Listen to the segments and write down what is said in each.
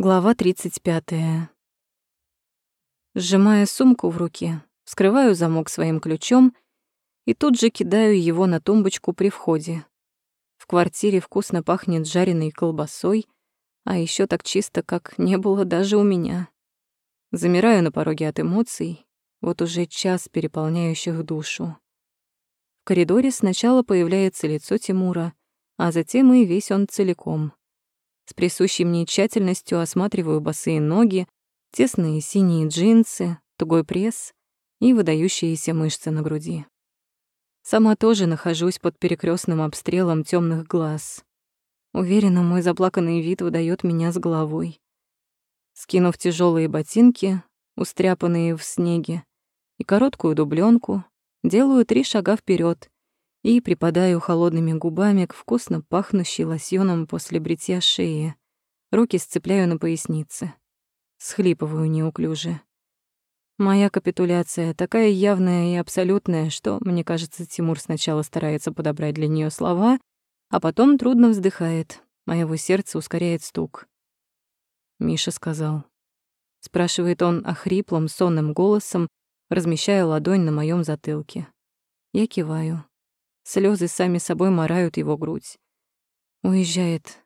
Глава 35. Сжимая сумку в руке, вскрываю замок своим ключом и тут же кидаю его на тумбочку при входе. В квартире вкусно пахнет жареной колбасой, а еще так чисто, как не было даже у меня. Замираю на пороге от эмоций, вот уже час переполняющих душу. В коридоре сначала появляется лицо Тимура, а затем и весь он целиком — с присущей мне тщательностью осматриваю босые ноги, тесные синие джинсы, тугой пресс и выдающиеся мышцы на груди. Сама тоже нахожусь под перекрестным обстрелом темных глаз. Уверена, мой заплаканный вид выдает меня с головой. Скинув тяжелые ботинки, устряпанные в снеге, и короткую дубленку, делаю три шага вперед и припадаю холодными губами к вкусно пахнущей лосьоном после бритья шеи. Руки сцепляю на пояснице. Схлипываю неуклюже. Моя капитуляция такая явная и абсолютная, что, мне кажется, Тимур сначала старается подобрать для нее слова, а потом трудно вздыхает, моего сердца ускоряет стук. Миша сказал. Спрашивает он охриплым, сонным голосом, размещая ладонь на моем затылке. Я киваю. Слезы сами собой морают его грудь. Уезжает.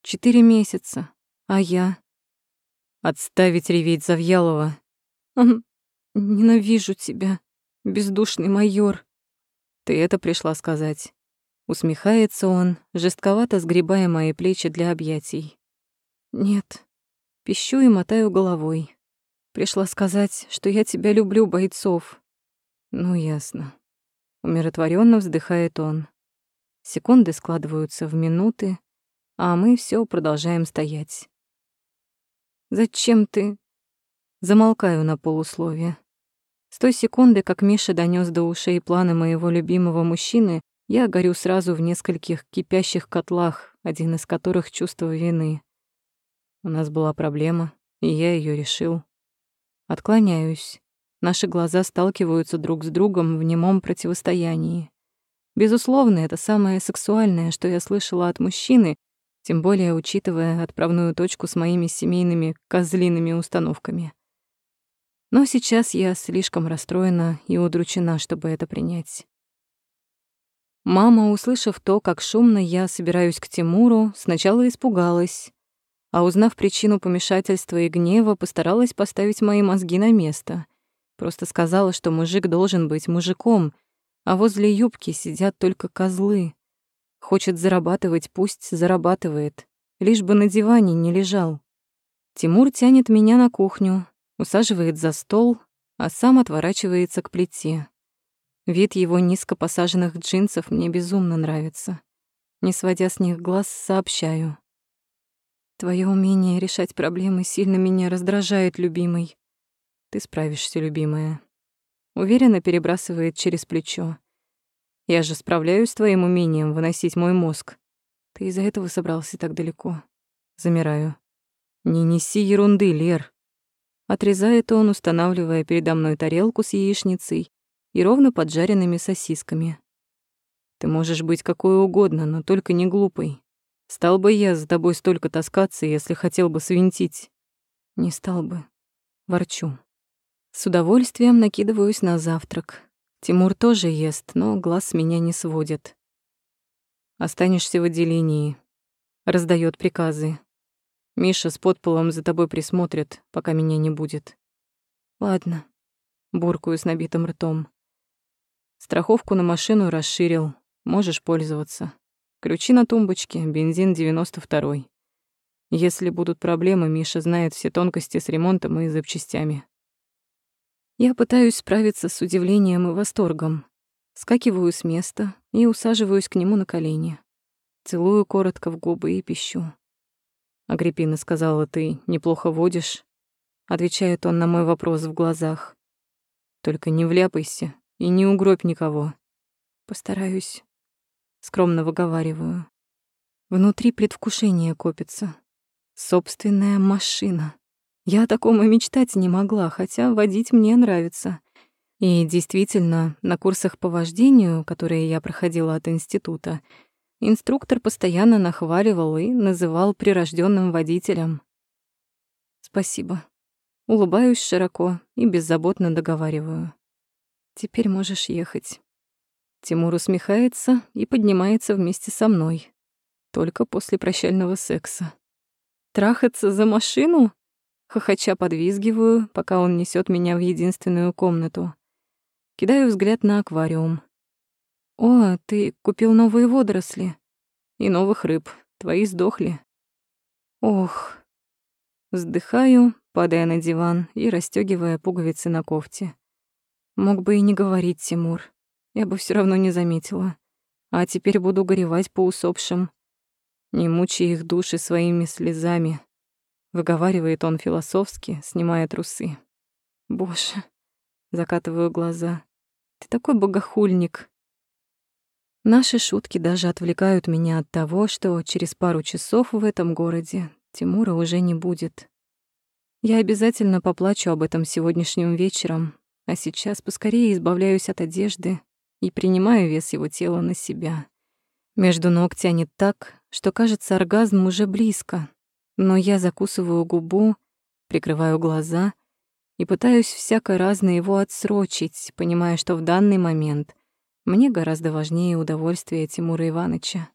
Четыре месяца. А я? Отставить реветь Завьялова. Ненавижу тебя, бездушный майор. Ты это пришла сказать. Усмехается он, жестковато сгребая мои плечи для объятий. Нет. Пищу и мотаю головой. Пришла сказать, что я тебя люблю, бойцов. Ну, ясно. Умиротворенно вздыхает он. Секунды складываются в минуты, а мы все продолжаем стоять. «Зачем ты?» Замолкаю на полусловие. С той секунды, как Миша донес до ушей планы моего любимого мужчины, я горю сразу в нескольких кипящих котлах, один из которых — чувство вины. У нас была проблема, и я ее решил. Отклоняюсь. Наши глаза сталкиваются друг с другом в немом противостоянии. Безусловно, это самое сексуальное, что я слышала от мужчины, тем более учитывая отправную точку с моими семейными козлиными установками. Но сейчас я слишком расстроена и удручена, чтобы это принять. Мама, услышав то, как шумно я собираюсь к Тимуру, сначала испугалась, а узнав причину помешательства и гнева, постаралась поставить мои мозги на место — Просто сказала, что мужик должен быть мужиком, а возле юбки сидят только козлы. Хочет зарабатывать, пусть зарабатывает, лишь бы на диване не лежал. Тимур тянет меня на кухню, усаживает за стол, а сам отворачивается к плите. Вид его низко посаженных джинсов мне безумно нравится. Не сводя с них глаз, сообщаю. Твое умение решать проблемы сильно меня раздражает, любимый. Ты справишься, любимая. Уверенно перебрасывает через плечо. Я же справляюсь с твоим умением выносить мой мозг. Ты из-за этого собрался так далеко. Замираю. Не неси ерунды, Лер. Отрезает он, устанавливая передо мной тарелку с яичницей и ровно поджаренными сосисками. Ты можешь быть какой угодно, но только не глупой. Стал бы я за тобой столько таскаться, если хотел бы свинтить. Не стал бы. Ворчу. С удовольствием накидываюсь на завтрак. Тимур тоже ест, но глаз с меня не сводит. Останешься в отделении. Раздает приказы. Миша с подполом за тобой присмотрит, пока меня не будет. Ладно. Буркую с набитым ртом. Страховку на машину расширил. Можешь пользоваться. Ключи на тумбочке, бензин 92-й. Если будут проблемы, Миша знает все тонкости с ремонтом и запчастями. Я пытаюсь справиться с удивлением и восторгом. Скакиваю с места и усаживаюсь к нему на колени. Целую коротко в губы и пищу. Агриппина сказала, ты неплохо водишь. Отвечает он на мой вопрос в глазах. Только не вляпайся и не угробь никого. Постараюсь. Скромно выговариваю. Внутри предвкушение копится. Собственная машина. Я о таком и мечтать не могла, хотя водить мне нравится. И действительно, на курсах по вождению, которые я проходила от института, инструктор постоянно нахваливал и называл прирожденным водителем. Спасибо. Улыбаюсь широко и беззаботно договариваю. Теперь можешь ехать. Тимур усмехается и поднимается вместе со мной. Только после прощального секса. Трахаться за машину? Хохоча подвизгиваю, пока он несет меня в единственную комнату. Кидаю взгляд на аквариум. «О, ты купил новые водоросли. И новых рыб. Твои сдохли». «Ох». Вздыхаю, падая на диван и расстёгивая пуговицы на кофте. Мог бы и не говорить, Тимур. Я бы все равно не заметила. А теперь буду горевать по усопшим. Не мучай их души своими слезами. Выговаривает он философски, снимая трусы. Боже, закатываю глаза. Ты такой богохульник. Наши шутки даже отвлекают меня от того, что через пару часов в этом городе Тимура уже не будет. Я обязательно поплачу об этом сегодняшним вечером, а сейчас поскорее избавляюсь от одежды и принимаю вес его тела на себя. Между ног тянет так, что кажется, оргазм уже близко, но я закусываю губу, прикрываю глаза и пытаюсь всяко разно его отсрочить, понимая, что в данный момент мне гораздо важнее удовольствие Тимура Ивановича.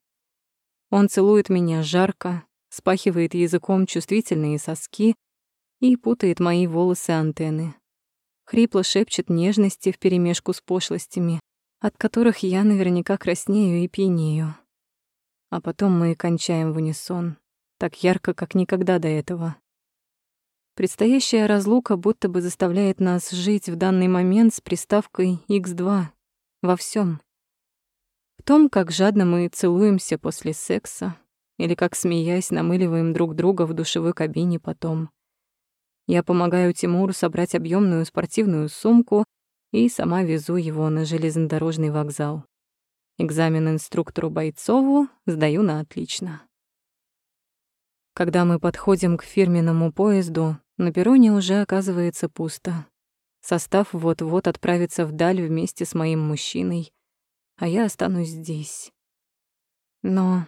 Он целует меня жарко, спахивает языком чувствительные соски и путает мои волосы антенны. Хрипло шепчет нежности вперемешку с пошлостями, от которых я наверняка краснею и пьянею. А потом мы кончаем в унисон, так ярко, как никогда до этого. Предстоящая разлука будто бы заставляет нас жить в данный момент с приставкой x2 во всем. В том, как жадно мы целуемся после секса, или как, смеясь, намыливаем друг друга в душевой кабине потом — я помогаю Тимуру собрать объемную спортивную сумку и сама везу его на железнодорожный вокзал. Экзамен инструктору Бойцову сдаю на отлично. Когда мы подходим к фирменному поезду, на перроне уже оказывается пусто. Состав вот-вот отправится вдаль вместе с моим мужчиной, а я останусь здесь. Но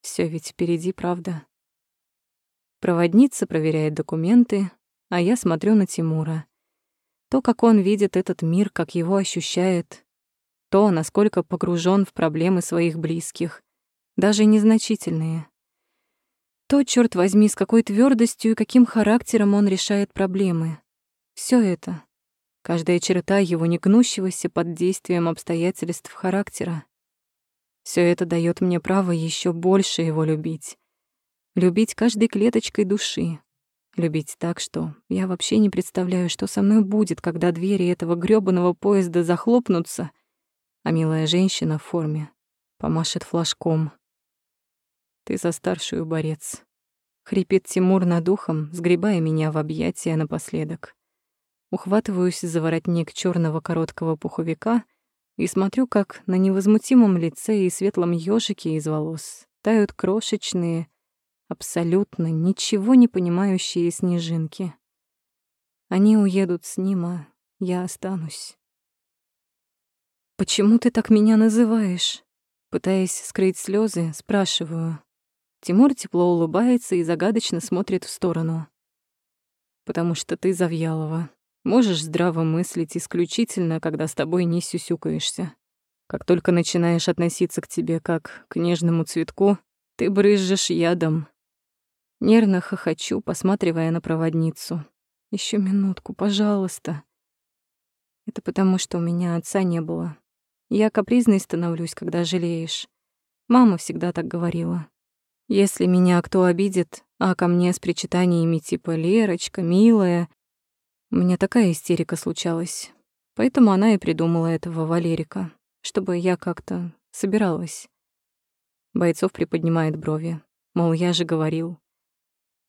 все ведь впереди, правда? Проводница проверяет документы, а я смотрю на Тимура. То, как он видит этот мир, как его ощущает, то, насколько погружен в проблемы своих близких, даже незначительные. То, черт возьми, с какой твердостью и каким характером он решает проблемы. Все это, каждая черта его негнущегося под действием обстоятельств характера, все это дает мне право еще больше его любить. Любить каждой клеточкой души. Любить так, что я вообще не представляю, что со мной будет, когда двери этого грёбаного поезда захлопнутся, а милая женщина в форме помашет флажком. «Ты за старшую, борец», — хрипит Тимур над ухом, сгребая меня в объятия напоследок. Ухватываюсь за воротник черного короткого пуховика и смотрю, как на невозмутимом лице и светлом ёжике из волос тают крошечные, абсолютно ничего не понимающие снежинки. Они уедут с ним, а я останусь. «Почему ты так меня называешь?» Пытаясь скрыть слезы, спрашиваю. Тимур тепло улыбается и загадочно смотрит в сторону. «Потому что ты Завьялова. Можешь здраво мыслить исключительно, когда с тобой не сюсюкаешься. Как только начинаешь относиться к тебе как к нежному цветку, ты брызжешь ядом, Нервно хохочу, посматривая на проводницу. Еще минутку, пожалуйста. Это потому, что у меня отца не было. Я капризной становлюсь, когда жалеешь. Мама всегда так говорила. Если меня кто обидит, а ко мне с причитаниями типа «Лерочка, милая», у меня такая истерика случалась. Поэтому она и придумала этого Валерика, чтобы я как-то собиралась. Бойцов приподнимает брови. Мол, я же говорил.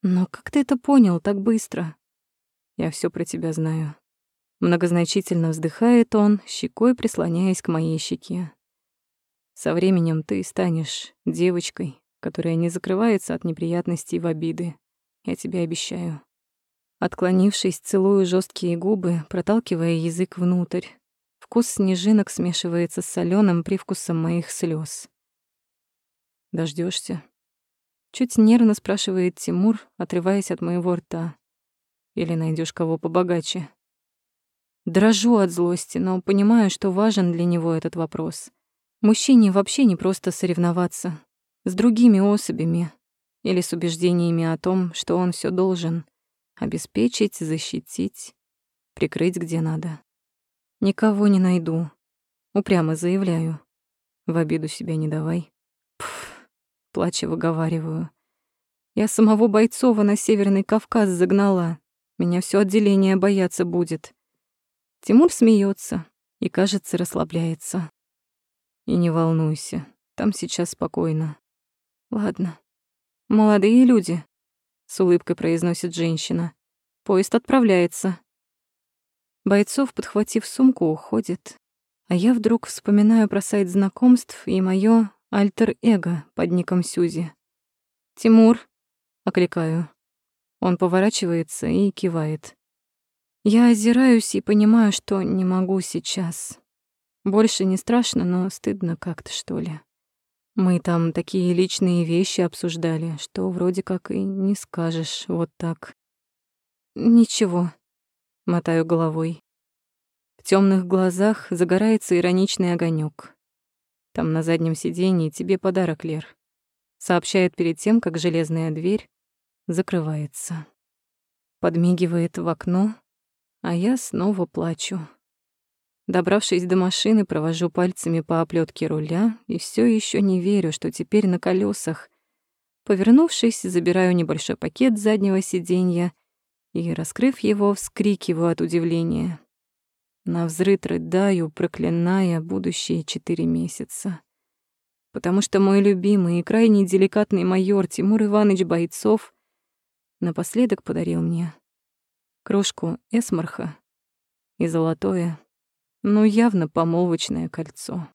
Но как ты это понял так быстро? Я все про тебя знаю. Многозначительно вздыхает он, щекой прислоняясь к моей щеке. Со временем ты станешь девочкой, которая не закрывается от неприятностей в обиды. Я тебе обещаю. Отклонившись, целую жесткие губы, проталкивая язык внутрь. Вкус снежинок смешивается с соленым привкусом моих слез. Дождешься? Чуть нервно спрашивает Тимур, отрываясь от моего рта. Или найдешь кого побогаче? Дрожу от злости, но понимаю, что важен для него этот вопрос. Мужчине вообще не просто соревноваться с другими особями или с убеждениями о том, что он все должен обеспечить, защитить, прикрыть где надо. Никого не найду. Упрямо заявляю. В обиду себя не давай. Пф, плача выговариваю. Я самого Бойцова на Северный Кавказ загнала. Меня все отделение бояться будет. Тимур смеется и, кажется, расслабляется. И не волнуйся, там сейчас спокойно. Ладно. Молодые люди, с улыбкой произносит женщина. Поезд отправляется. Бойцов, подхватив сумку, уходит. А я вдруг вспоминаю про сайт знакомств и моё альтер-эго под ником Сюзи. «Тимур», — окликаю. Он поворачивается и кивает. Я озираюсь и понимаю, что не могу сейчас. Больше не страшно, но стыдно как-то, что ли. Мы там такие личные вещи обсуждали, что вроде как и не скажешь вот так. Ничего, мотаю головой. В темных глазах загорается ироничный огонек. Там на заднем сиденье тебе подарок, Лер. Сообщает перед тем, как железная дверь закрывается. Подмигивает в окно, а я снова плачу. Добравшись до машины, провожу пальцами по оплетке руля и все еще не верю, что теперь на колесах. Повернувшись, забираю небольшой пакет с заднего сиденья и, раскрыв его, вскрикиваю от удивления. На взрыд рыдаю, проклиная будущие четыре месяца. Потому что мой любимый и крайне деликатный майор Тимур Иванович Бойцов напоследок подарил мне кружку эсмарха и золотое, но явно помолвочное кольцо.